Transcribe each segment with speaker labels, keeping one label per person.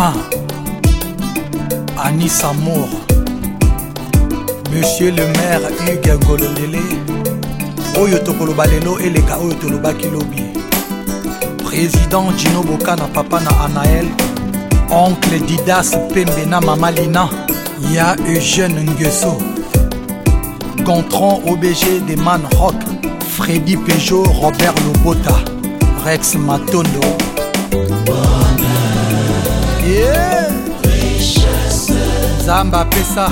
Speaker 1: 1 Anis Amour Monsieur le maire Hugues Ngolondele oyo tokoloba lelo eleka oyo tolobaki lobi président jino bokana papa na anael oncle didas pembe na mama lina ya eugène ngeso gontron obg de man rock freddy pejo robert lobota rex matondo nzambe apesa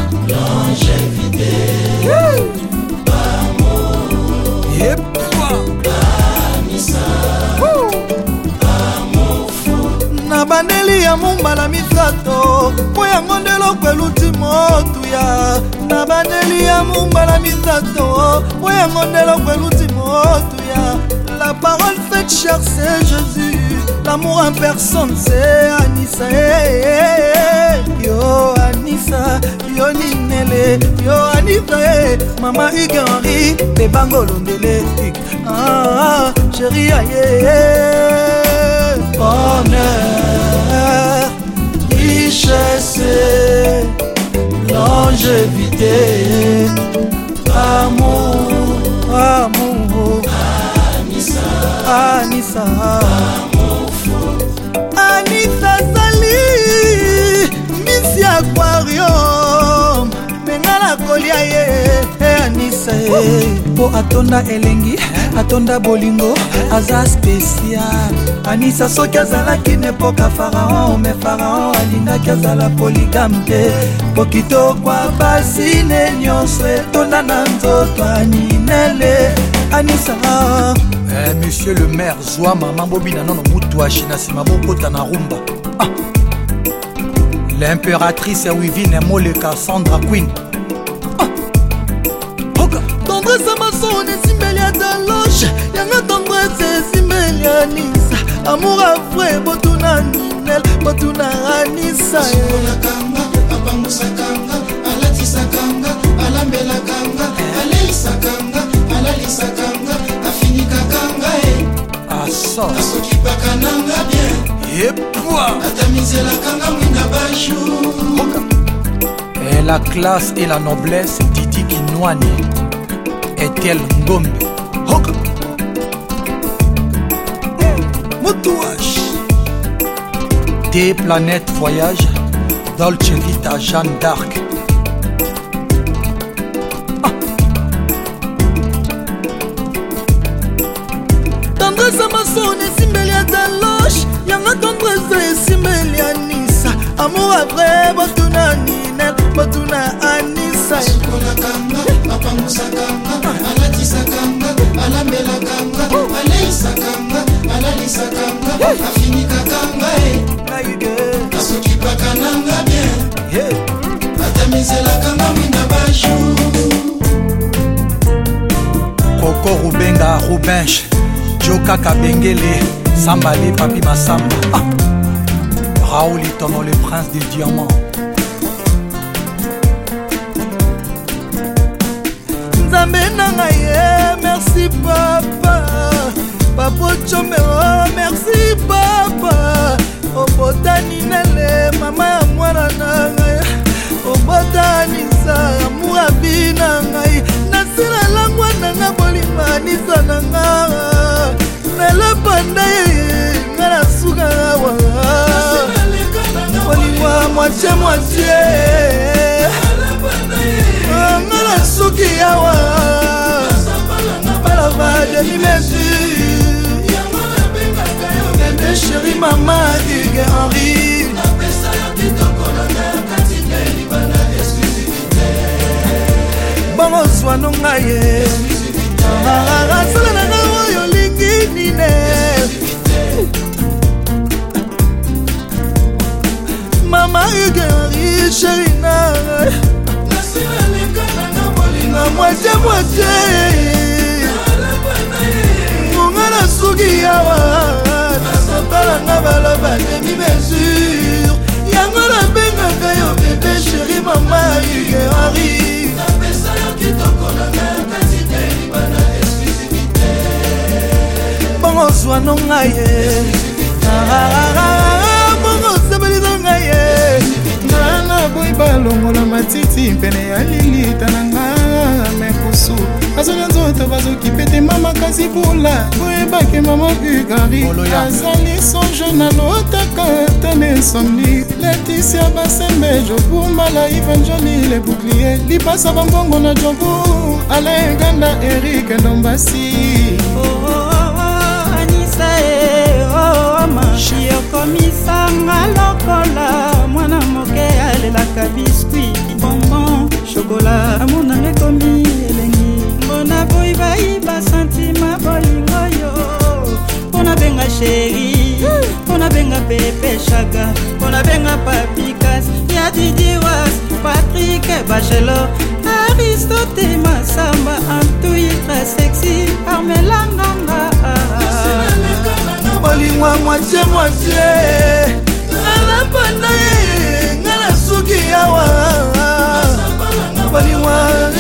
Speaker 2: na bandeli ya mombala misato mpo yango nde eloko eluti motuya na bandeli ya mombala misato mpo yango nde eloko eluti motuya la parole faite cher c'est jésus l'amour en personne c'est anisa hey, eh, eh, hey, eh. hey. yo anisa yo ninele yo anisa mama ige henri bebango londele ah, ah, ah chéri aye bonheur richesse longévité kopesa ye mpo atonda elengi atonda bolingo aza spesial anisa soki azalaki na epoka faraon me faraon alingaki azala poligame te po
Speaker 1: kitokwa basine nyonso etonda na nzoto aninele anisa Eh, monsieur le maire zwama mambobi na nono mutu ashi na nsima bokota na rumba ah. l'impératrice wivine moleka sandra queen
Speaker 2: sone esimbeli ya daloge yanga tendrese esimbeli ya nisa amour avre botuna ninel botuna anisa eh. abangusakanga alatisakanga alambelakanga alelisakanga alalisakanga afinikakanga eh. asokipakananga ah,
Speaker 1: bien epwa eh, atamizelakanga mwinda bajour la classe et la noblesse didi kinwani Etel Ngombe Hoka mutuash. Des planètes voyage Dolce Vita Jeanne d'Arc ah.
Speaker 2: tendrese masoni esimbeli ya daloche yanga tendrese esimbeli nisa amour afini kaka ngai asokipaka nanga bien
Speaker 1: atamizelaka nga mwinda bajour koko rubenga rubenche jokaka bengele sambale papi masamba ah. raoul etono le prince des diamants
Speaker 2: nzambe na ngai ye merci papa papocome o merci papa obotani nele mama ya mwana na ngai obotanisa amurabi na ngai mama duge henri bongozwa no ngai ye asala na nga oyo olingi nine mama huge henri sheri na moite moite bala bamemi mesure yango nabengaka yo bebe sheri mama yugeari napesa yo kitoko na nakati te libana exclusivité bongo zwano ngai ye bongo osebelino ngai ye nana boyi balongola matiti pene ya lilitana sibula koyebaki mama ugari azali songe nalotaka tane insomni letisia basembe jobu mbala ivanjoli le bouclier libasa bambongo na jobu alenganda erik ndombasi oh, oh, oh. nabenga pepe shaga mpo nabenga papikas ya didiwas patrik bachelor aristote masamba antuitra sexi armelanganga bolingwa mwatie mwatie nalapana ye nga nasuki awa bolingwa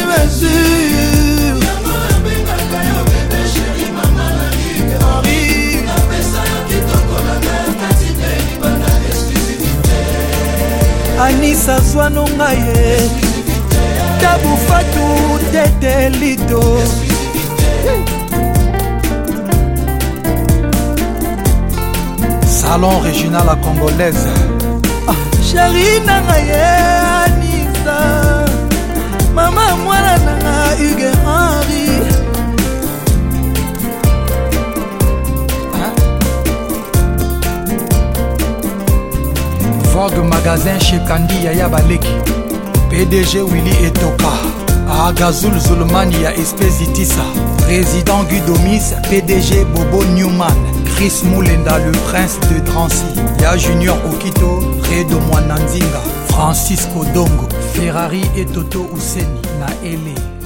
Speaker 2: kopesa zwano ngai ye tabufatu tete lido
Speaker 1: salon régional a congolaise ah. sheri na ngai ye
Speaker 2: anisa mama mwana na nga ugen
Speaker 1: magasin shekandia ya baleki pdg willi etoka agazul zulmani ya espesitisa président gudomis pdg bobo newman chris mulenda le prince de drancy ya junior okito redo mwana nzinga francisco dongo ferrari etoto useni na ele